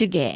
측에